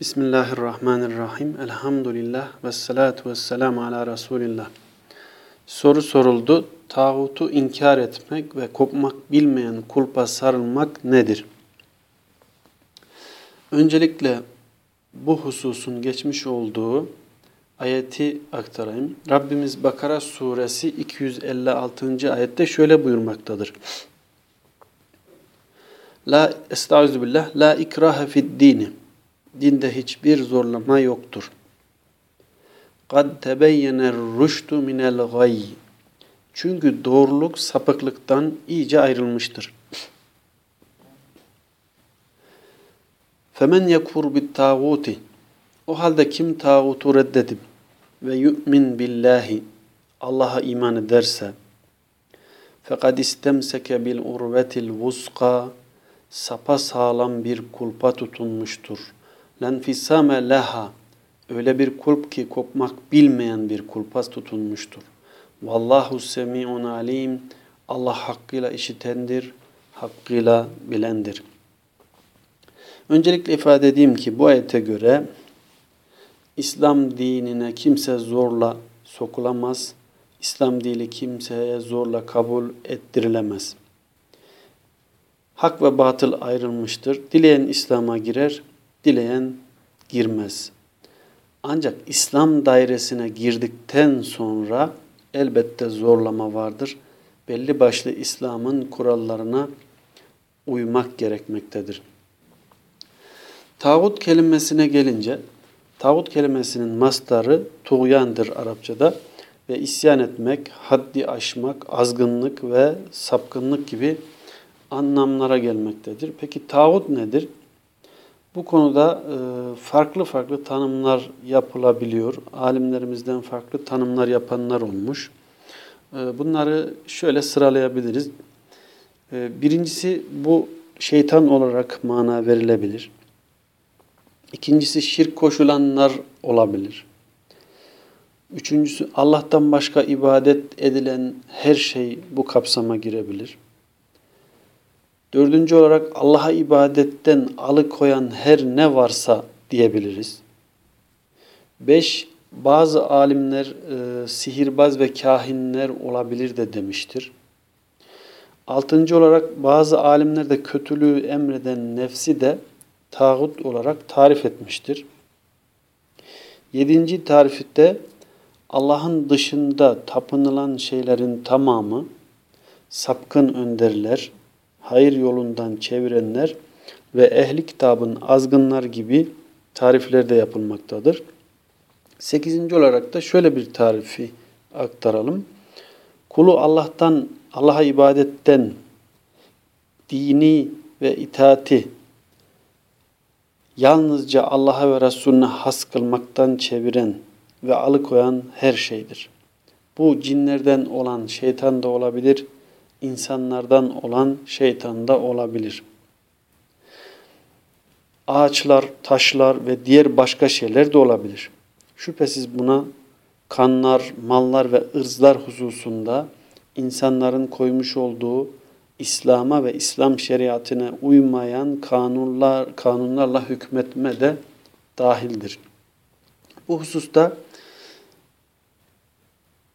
Bismillahirrahmanirrahim. Elhamdülillah ve salatu ve selamu ala Resulillah. Soru soruldu. Tağutu inkar etmek ve kopmak bilmeyen kulpa sarılmak nedir? Öncelikle bu hususun geçmiş olduğu ayeti aktarayım. Rabbimiz Bakara suresi 256. ayette şöyle buyurmaktadır. La estaizu billah la ikrahe fid dini dinde hiçbir zorlama yoktur. قَدْ تَبَيَّنَ الرُّشْدُ مِنَ الْغَيِّ Çünkü doğruluk sapıklıktan iyice ayrılmıştır. فَمَنْ يَكْفُرْ بِالْتَاغُوتِ O halde kim tağutu reddedip ve yu'min billahi Allah'a iman ederse فَقَدْ اِسْتَمْسَكَ بِالْاُرْوَةِ الْوُسْقَى Sapa sağlam bir kulpa tutunmuştur Lenfisame leha öyle bir kulp ki kopmak bilmeyen bir kulpas tutunmuştur. Vallahu semi'un alim Allah hakkıyla işitendir, hakkıyla bilendir. Öncelikle ifade edeyim ki bu ayete göre İslam dinine kimse zorla sokulamaz. İslam dini kimseye zorla kabul ettirilemez. Hak ve batıl ayrılmıştır. Dileyen İslam'a girer, dileyen girmez. Ancak İslam dairesine girdikten sonra elbette zorlama vardır. Belli başlı İslam'ın kurallarına uymak gerekmektedir. Tağut kelimesine gelince, tağut kelimesinin mastarı tuğyandır Arapçada ve isyan etmek, haddi aşmak, azgınlık ve sapkınlık gibi anlamlara gelmektedir. Peki tağut nedir? Bu konuda e, farklı farklı tanımlar yapılabiliyor. Alimlerimizden farklı tanımlar yapanlar olmuş. E, bunları şöyle sıralayabiliriz. E, birincisi bu şeytan olarak mana verilebilir. İkincisi şirk koşulanlar olabilir. Üçüncüsü Allah'tan başka ibadet edilen her şey bu kapsama girebilir. Dördüncü olarak Allah'a ibadetten alıkoyan her ne varsa diyebiliriz. Beş, bazı alimler e, sihirbaz ve kahinler olabilir de demiştir. Altıncı olarak bazı alimler de kötülüğü emreden nefsi de tağut olarak tarif etmiştir. Yedinci tarifte Allah'ın dışında tapınılan şeylerin tamamı sapkın önderler, hayır yolundan çevirenler ve ehli kitabın azgınlar gibi tarifler de yapılmaktadır. Sekizinci olarak da şöyle bir tarifi aktaralım. Kulu Allah'tan, Allah'a ibadetten, dini ve itaati yalnızca Allah'a ve Resulüne has kılmaktan çeviren ve alıkoyan her şeydir. Bu cinlerden olan şeytan da olabilir, insanlardan olan şeytan da olabilir. Ağaçlar, taşlar ve diğer başka şeyler de olabilir. Şüphesiz buna kanlar, mallar ve ırzlar hususunda insanların koymuş olduğu İslam'a ve İslam şeriatine uymayan kanunlar, kanunlarla hükmetme de dahildir. Bu hususta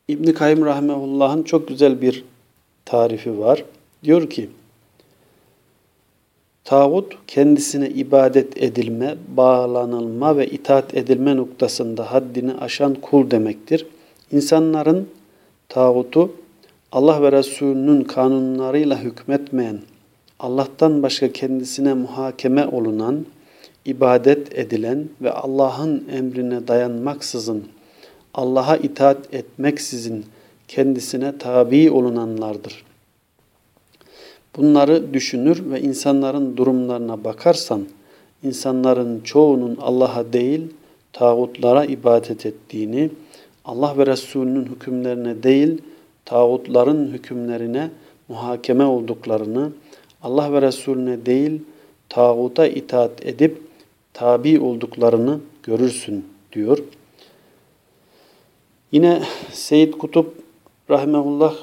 İbn Kayyim rahimehullah'ın çok güzel bir tarifi var. Diyor ki, Tağut kendisine ibadet edilme, bağlanılma ve itaat edilme noktasında haddini aşan kul demektir. İnsanların tağutu Allah ve Resulünün kanunlarıyla hükmetmeyen, Allah'tan başka kendisine muhakeme olunan, ibadet edilen ve Allah'ın emrine dayanmaksızın, Allah'a itaat etmeksizin kendisine tabi olunanlardır. Bunları düşünür ve insanların durumlarına bakarsan, insanların çoğunun Allah'a değil, tağutlara ibadet ettiğini, Allah ve Resulünün hükümlerine değil, tağutların hükümlerine muhakeme olduklarını, Allah ve Resulüne değil, tağuta itaat edip tabi olduklarını görürsün diyor. Yine Seyyid Kutup Rahimehullah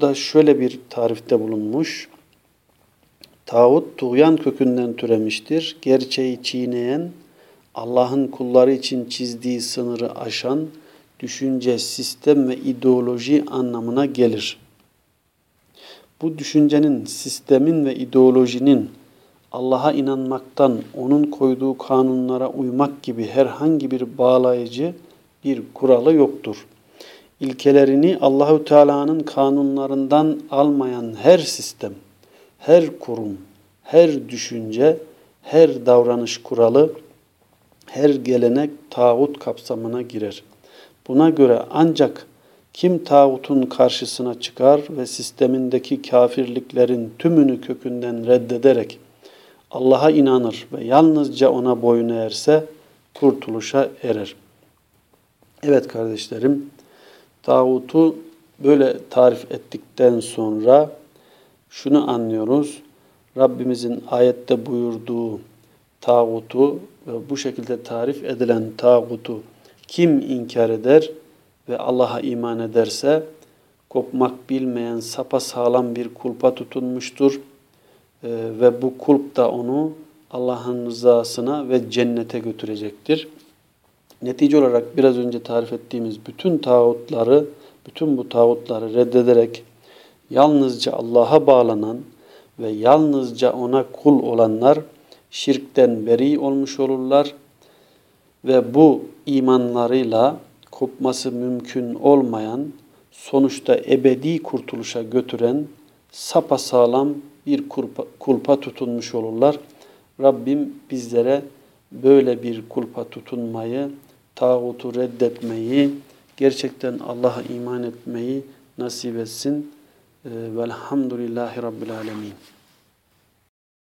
da şöyle bir tarifte bulunmuş. Tağut tuğyan kökünden türemiştir. Gerçeği çiğneyen, Allah'ın kulları için çizdiği sınırı aşan düşünce, sistem ve ideoloji anlamına gelir. Bu düşüncenin, sistemin ve ideolojinin Allah'a inanmaktan, onun koyduğu kanunlara uymak gibi herhangi bir bağlayıcı bir kuralı yoktur. İlkelerini Allahü Teala'nın kanunlarından almayan her sistem, her kurum, her düşünce, her davranış kuralı, her gelenek tağut kapsamına girer. Buna göre ancak kim tağutun karşısına çıkar ve sistemindeki kafirliklerin tümünü kökünden reddederek Allah'a inanır ve yalnızca ona boyun eğerse kurtuluşa erer. Evet kardeşlerim, tağutu böyle tarif ettikten sonra şunu anlıyoruz. Rabbimizin ayette buyurduğu tağutu ve bu şekilde tarif edilen tağutu kim inkar eder ve Allah'a iman ederse kopmak bilmeyen sapa sağlam bir kulpa tutunmuştur. Ee, ve bu kulp da onu Allah'ın rızasına ve cennete götürecektir. Netice olarak biraz önce tarif ettiğimiz bütün tağutları, bütün bu tağutları reddederek yalnızca Allah'a bağlanan ve yalnızca ona kul olanlar şirkten beri olmuş olurlar ve bu imanlarıyla kopması mümkün olmayan, sonuçta ebedi kurtuluşa götüren sapasağlam bir kulpa, kulpa tutunmuş olurlar. Rabbim bizlere böyle bir kulpa tutunmayı, tağutu reddetmeyi, gerçekten Allah'a iman etmeyi nasip etsin. Velhamdülillahi Rabbil Alemin.